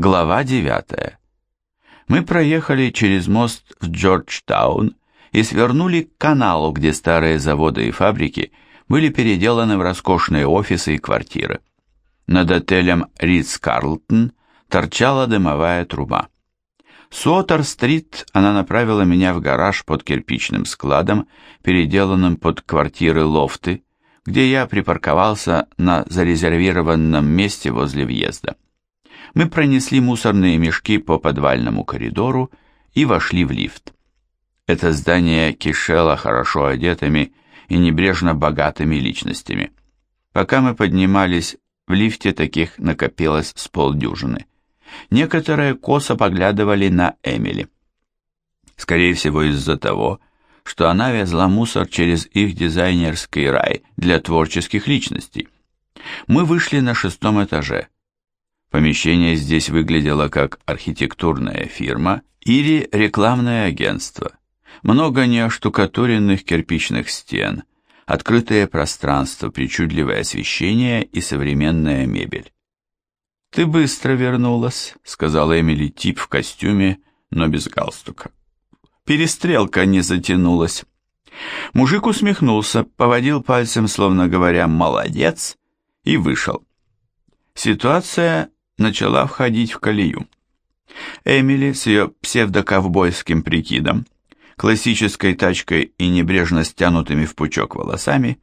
Глава 9. Мы проехали через мост в Джорджтаун и свернули к каналу, где старые заводы и фабрики были переделаны в роскошные офисы и квартиры. Над отелем Ридс-Карлтон торчала дымовая труба. С Уотер-стрит она направила меня в гараж под кирпичным складом, переделанным под квартиры лофты, где я припарковался на зарезервированном месте возле въезда. Мы пронесли мусорные мешки по подвальному коридору и вошли в лифт. Это здание кишело хорошо одетыми и небрежно богатыми личностями. Пока мы поднимались, в лифте таких накопилось с полдюжины. Некоторые косо поглядывали на Эмили. Скорее всего из-за того, что она везла мусор через их дизайнерский рай для творческих личностей. Мы вышли на шестом этаже. Помещение здесь выглядело как архитектурная фирма или рекламное агентство. Много неоштукатуренных кирпичных стен, открытое пространство, причудливое освещение и современная мебель. «Ты быстро вернулась», — сказала Эмили тип в костюме, но без галстука. Перестрелка не затянулась. Мужик усмехнулся, поводил пальцем, словно говоря «молодец», и вышел. Ситуация начала входить в колею. Эмили с ее псевдоковбойским прикидом, классической тачкой и небрежно стянутыми в пучок волосами,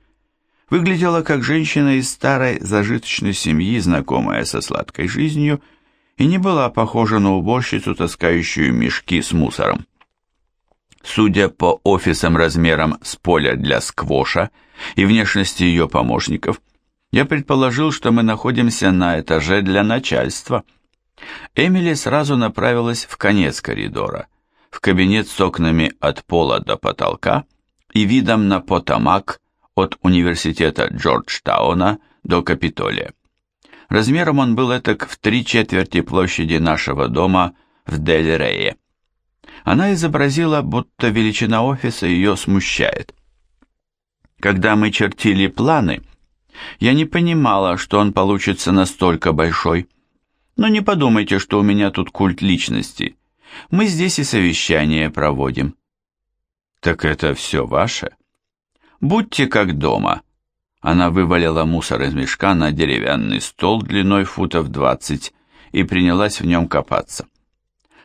выглядела как женщина из старой зажиточной семьи, знакомая со сладкой жизнью, и не была похожа на уборщицу, таскающую мешки с мусором. Судя по офисам размером с поля для сквоша и внешности ее помощников, я предположил, что мы находимся на этаже для начальства. Эмили сразу направилась в конец коридора, в кабинет с окнами от пола до потолка и видом на Потамак от университета Джорджтауна до Капитолия. Размером он был этак в три четверти площади нашего дома в Дель-Рее. Она изобразила, будто величина офиса ее смущает. Когда мы чертили планы, я не понимала, что он получится настолько большой. Но не подумайте, что у меня тут культ личности. Мы здесь и совещание проводим. Так это все ваше? Будьте как дома. Она вывалила мусор из мешка на деревянный стол длиной футов двадцать и принялась в нем копаться.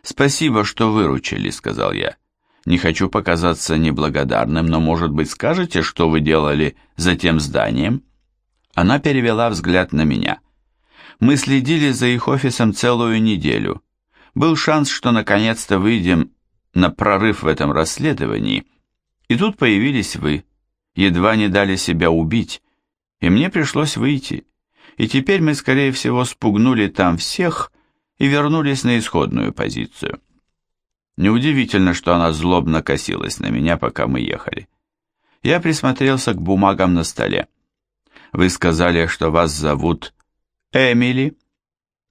«Спасибо, что выручили», — сказал я. «Не хочу показаться неблагодарным, но, может быть, скажете, что вы делали за тем зданием?» Она перевела взгляд на меня. Мы следили за их офисом целую неделю. Был шанс, что наконец-то выйдем на прорыв в этом расследовании. И тут появились вы. Едва не дали себя убить. И мне пришлось выйти. И теперь мы, скорее всего, спугнули там всех и вернулись на исходную позицию. Неудивительно, что она злобно косилась на меня, пока мы ехали. Я присмотрелся к бумагам на столе. Вы сказали, что вас зовут Эмили?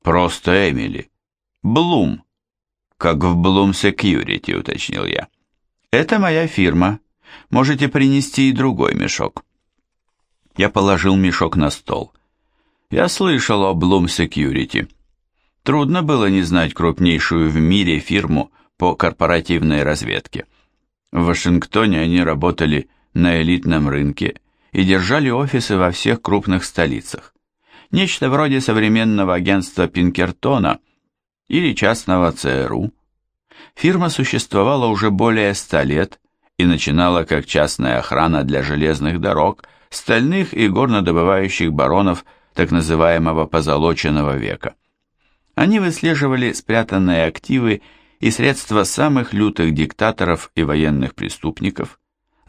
Просто Эмили. Блум. Как в Блум Security, уточнил я. Это моя фирма. Можете принести и другой мешок. Я положил мешок на стол. Я слышал о Bloom Security. Трудно было не знать крупнейшую в мире фирму по корпоративной разведке. В Вашингтоне они работали на элитном рынке и держали офисы во всех крупных столицах. Нечто вроде современного агентства Пинкертона или частного ЦРУ. Фирма существовала уже более ста лет и начинала как частная охрана для железных дорог, стальных и горнодобывающих баронов так называемого позолоченного века. Они выслеживали спрятанные активы и средства самых лютых диктаторов и военных преступников,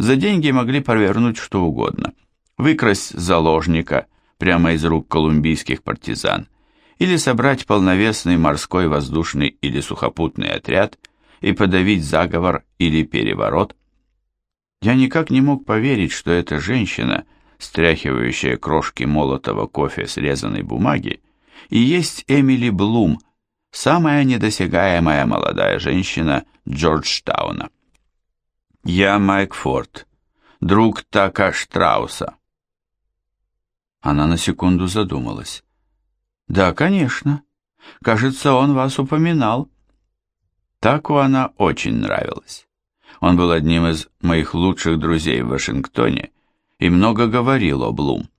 за деньги могли провернуть что угодно. Выкрасть заложника прямо из рук колумбийских партизан или собрать полновесный морской, воздушный или сухопутный отряд и подавить заговор или переворот. Я никак не мог поверить, что эта женщина, стряхивающая крошки молотого кофе срезанной бумаги, и есть Эмили Блум, самая недосягаемая молодая женщина Джорджтауна. «Я Майк Форд, друг Така Штрауса». Она на секунду задумалась. «Да, конечно. Кажется, он вас упоминал». Таку она очень нравилась. Он был одним из моих лучших друзей в Вашингтоне и много говорил о Блум.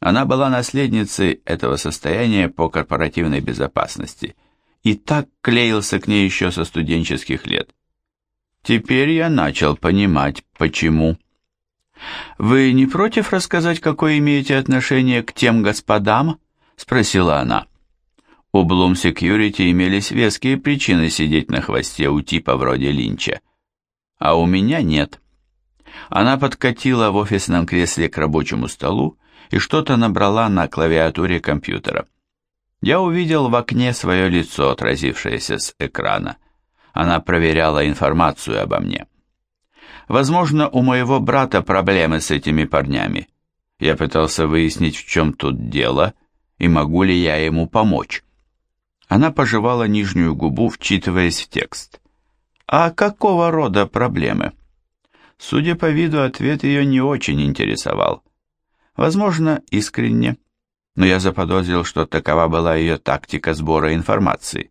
Она была наследницей этого состояния по корпоративной безопасности и так клеился к ней еще со студенческих лет. Теперь я начал понимать, почему. «Вы не против рассказать, какое имеете отношение к тем господам?» — спросила она. У Bloom Security имелись веские причины сидеть на хвосте у типа вроде Линча. А у меня нет. Она подкатила в офисном кресле к рабочему столу и что-то набрала на клавиатуре компьютера. Я увидел в окне свое лицо, отразившееся с экрана. Она проверяла информацию обо мне. Возможно, у моего брата проблемы с этими парнями. Я пытался выяснить, в чем тут дело, и могу ли я ему помочь. Она пожевала нижнюю губу, вчитываясь в текст. «А какого рода проблемы?» Судя по виду, ответ ее не очень интересовал. Возможно, искренне, но я заподозрил, что такова была ее тактика сбора информации.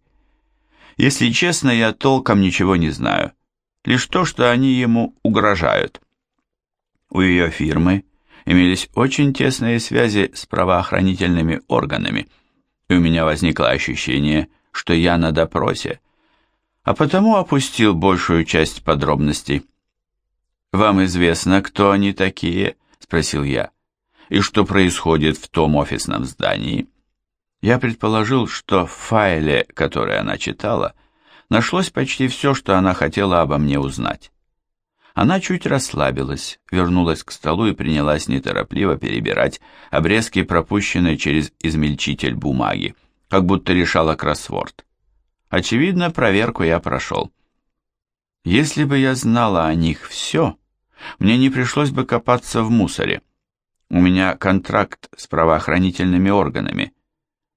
Если честно, я толком ничего не знаю, лишь то, что они ему угрожают. У ее фирмы имелись очень тесные связи с правоохранительными органами, и у меня возникло ощущение, что я на допросе, а потому опустил большую часть подробностей. «Вам известно, кто они такие?» – спросил я. «И что происходит в том офисном здании?» Я предположил, что в файле, который она читала, нашлось почти все, что она хотела обо мне узнать. Она чуть расслабилась, вернулась к столу и принялась неторопливо перебирать обрезки, пропущенные через измельчитель бумаги, как будто решала кроссворд. Очевидно, проверку я прошел. Если бы я знала о них все, мне не пришлось бы копаться в мусоре. У меня контракт с правоохранительными органами,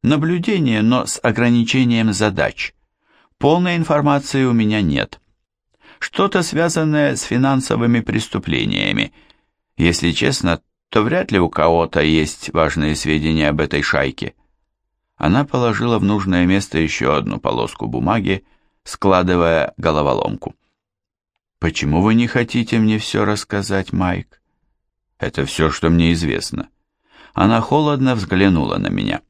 Наблюдение, но с ограничением задач. Полной информации у меня нет. Что-то связанное с финансовыми преступлениями. Если честно, то вряд ли у кого-то есть важные сведения об этой шайке. Она положила в нужное место еще одну полоску бумаги, складывая головоломку. «Почему вы не хотите мне все рассказать, Майк?» «Это все, что мне известно». Она холодно взглянула на меня.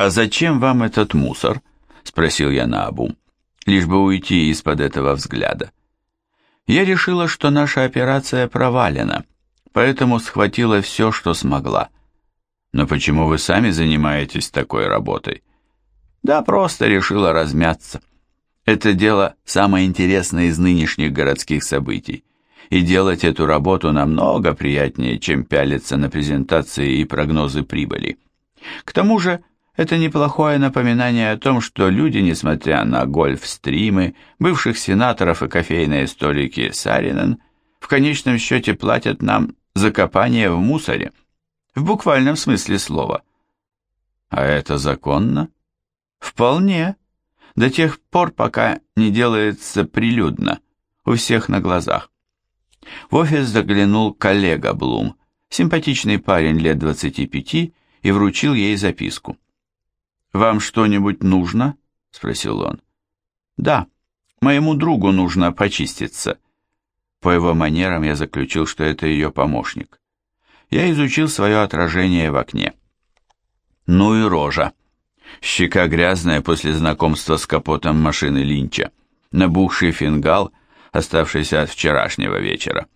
«А зачем вам этот мусор?» — спросил я наобум, лишь бы уйти из-под этого взгляда. Я решила, что наша операция провалена, поэтому схватила все, что смогла. Но почему вы сами занимаетесь такой работой? Да, просто решила размяться. Это дело самое интересное из нынешних городских событий, и делать эту работу намного приятнее, чем пялиться на презентации и прогнозы прибыли. К тому же это неплохое напоминание о том, что люди, несмотря на гольф-стримы, бывших сенаторов и кофейные столики Саринен, в конечном счете платят нам за копание в мусоре. В буквальном смысле слова. А это законно? Вполне. До тех пор, пока не делается прилюдно, у всех на глазах. В офис заглянул коллега Блум, симпатичный парень лет 25, и вручил ей записку. «Вам что-нибудь нужно?» — спросил он. «Да, моему другу нужно почиститься». По его манерам я заключил, что это ее помощник. Я изучил свое отражение в окне. Ну и рожа. Щека грязная после знакомства с капотом машины Линча. Набухший фингал, оставшийся от вчерашнего вечера.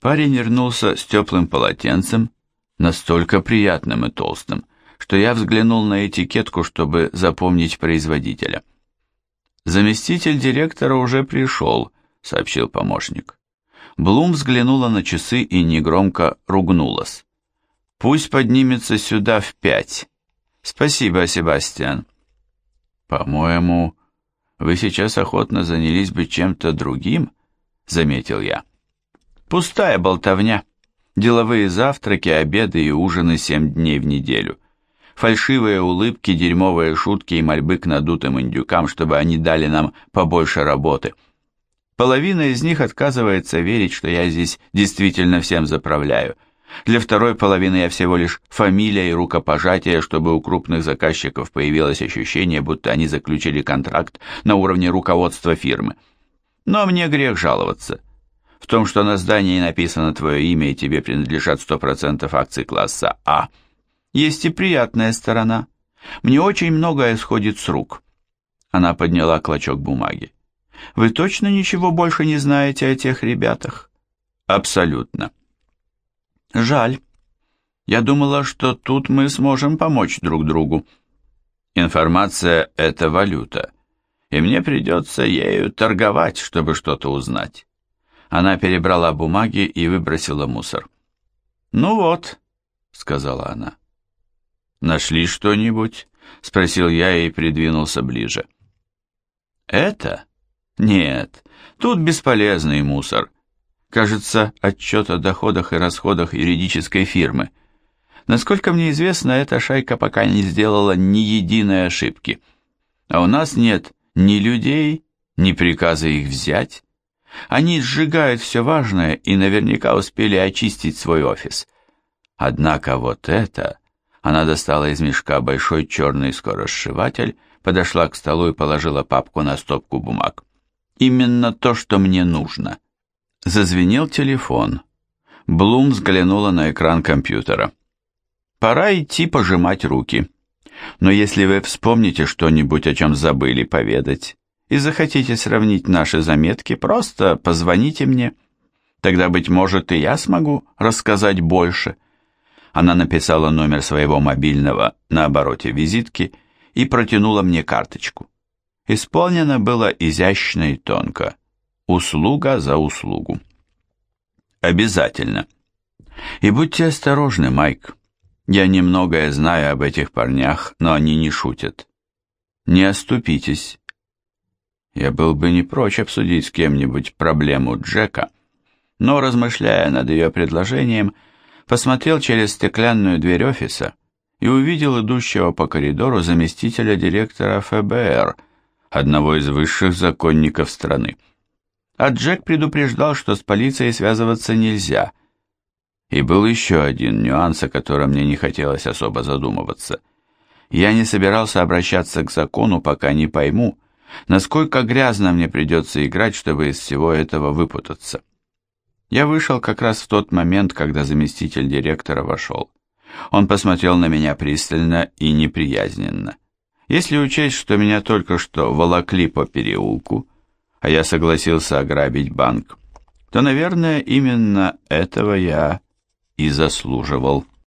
Парень вернулся с теплым полотенцем, настолько приятным и толстым, что я взглянул на этикетку, чтобы запомнить производителя. «Заместитель директора уже пришел», — сообщил помощник. Блум взглянула на часы и негромко ругнулась. «Пусть поднимется сюда в пять. Спасибо, Себастьян». «По-моему, вы сейчас охотно занялись бы чем-то другим», — заметил я. «Пустая болтовня. Деловые завтраки, обеды и ужины семь дней в неделю фальшивые улыбки, дерьмовые шутки и мольбы к надутым индюкам, чтобы они дали нам побольше работы. Половина из них отказывается верить, что я здесь действительно всем заправляю, Для второй половины я всего лишь фамилия и рукопожатие, чтобы у крупных заказчиков появилось ощущение, будто они заключили контракт на уровне руководства фирмы. Но мне грех жаловаться. В том, что на здании написано твое имя и тебе принадлежат 100% акций класса А, есть и приятная сторона. Мне очень многое сходит с рук. Она подняла клочок бумаги. Вы точно ничего больше не знаете о тех ребятах? Абсолютно. Жаль. Я думала, что тут мы сможем помочь друг другу. Информация — это валюта, и мне придется ею торговать, чтобы что-то узнать. Она перебрала бумаги и выбросила мусор. «Ну вот», — сказала она. «Нашли что-нибудь?» — спросил я и придвинулся ближе. «Это? Нет, тут бесполезный мусор. Кажется, отчет о доходах и расходах юридической фирмы. Насколько мне известно, эта шайка пока не сделала ни единой ошибки. А у нас нет ни людей, ни приказа их взять. Они сжигают все важное и наверняка успели очистить свой офис. Однако вот это... Она достала из мешка большой черный скоросшиватель, подошла к столу и положила папку на стопку бумаг. Именно то, что мне нужно. Зазвенел телефон. Блум взглянула на экран компьютера. «Пора идти пожимать руки. Но если вы вспомните что-нибудь, о чем забыли поведать, и захотите сравнить наши заметки, просто позвоните мне. Тогда, быть может, и я смогу рассказать больше». Она написала номер своего мобильного на обороте визитки и протянула мне карточку. Исполнено было изящно и тонко. Услуга за услугу. Обязательно. И будьте осторожны, Майк. Я немногое знаю об этих парнях, но они не шутят. Не оступитесь. Я был бы не прочь обсудить с кем-нибудь проблему Джека, но, размышляя над ее предложением, посмотрел через стеклянную дверь офиса и увидел идущего по коридору заместителя директора ФБР, одного из высших законников страны а Джек предупреждал, что с полицией связываться нельзя. И был еще один нюанс, о котором мне не хотелось особо задумываться. Я не собирался обращаться к закону, пока не пойму, насколько грязно мне придется играть, чтобы из всего этого выпутаться. Я вышел как раз в тот момент, когда заместитель директора вошел. Он посмотрел на меня пристально и неприязненно. Если учесть, что меня только что волокли по переулку, а я согласился ограбить банк, то, наверное, именно этого я и заслуживал.